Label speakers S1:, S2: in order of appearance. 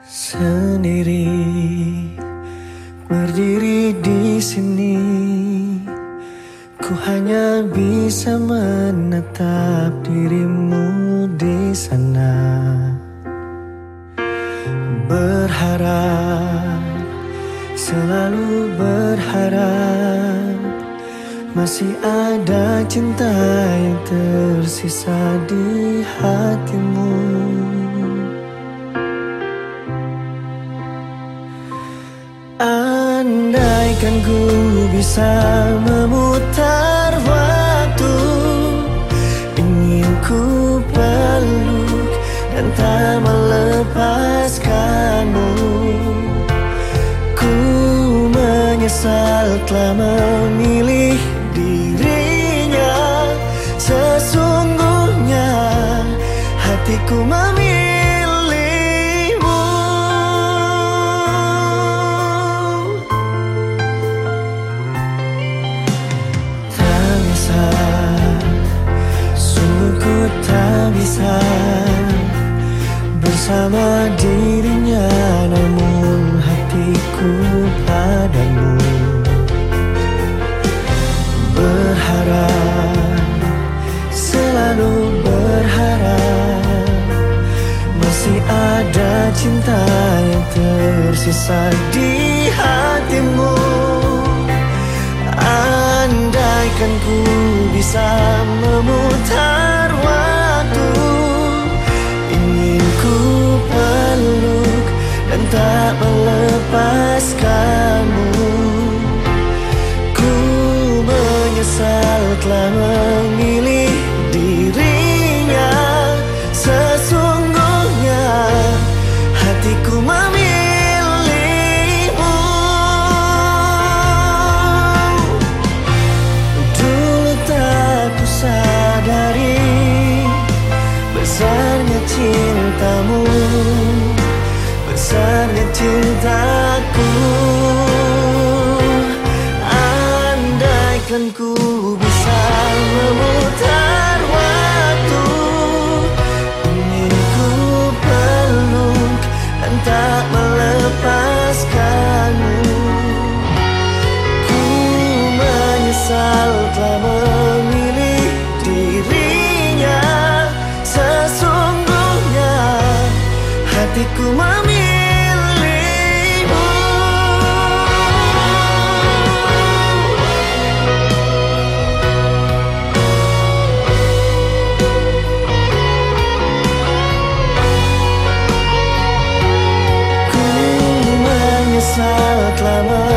S1: Sendiri. Berdiri di sini Ku hanya bisa menatap dirimu di sana. Berharap, selalu berharap Masih ada cinta yang tersisa di hatimu Andaikan ku bisa memutar bisa bersama dirinya Namun hatiku padamu. Berharap, selalu berharap Masih ada cinta yang tersisa di hatimu. Andaikan ku bisa memutar tak melepaskanmu Ku menyesal telah memilih dirinya. Sesungguhnya hatiku memilihmu. Dulu tak ku sadari Besarnya cintamu besarnya cintaku saat lama.